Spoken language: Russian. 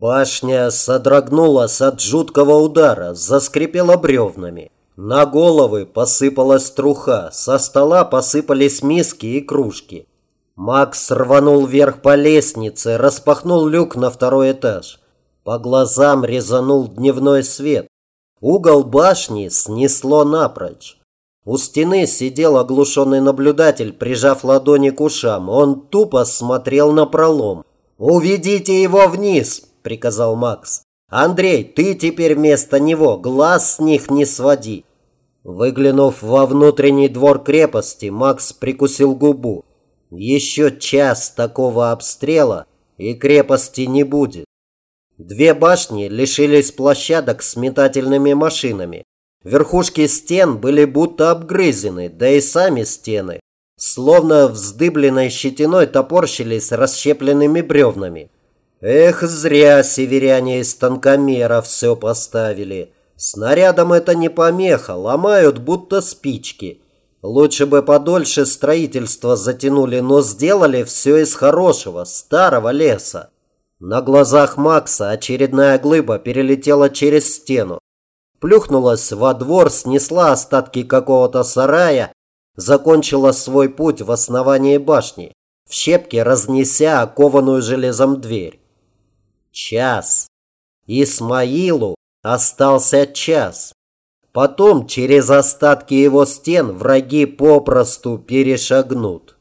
Башня содрогнулась от жуткого удара, заскрипела бревнами. На головы посыпалась труха, со стола посыпались миски и кружки. Макс рванул вверх по лестнице, распахнул люк на второй этаж. По глазам резанул дневной свет. Угол башни снесло напрочь. У стены сидел оглушенный наблюдатель, прижав ладони к ушам. Он тупо смотрел на пролом. «Уведите его вниз!» – приказал Макс. «Андрей, ты теперь вместо него глаз с них не своди!» Выглянув во внутренний двор крепости, Макс прикусил губу. Еще час такого обстрела, и крепости не будет. Две башни лишились площадок с метательными машинами. Верхушки стен были будто обгрызены, да и сами стены, словно вздыбленной щетиной топорщились расщепленными бревнами. Эх, зря северяне из танкомера все поставили. Снарядом это не помеха, ломают будто спички. Лучше бы подольше строительство затянули, но сделали все из хорошего, старого леса. На глазах Макса очередная глыба перелетела через стену. Плюхнулась во двор, снесла остатки какого-то сарая, закончила свой путь в основании башни, в щепки разнеся окованную железом дверь. Час. Исмаилу остался час. Потом через остатки его стен враги попросту перешагнут.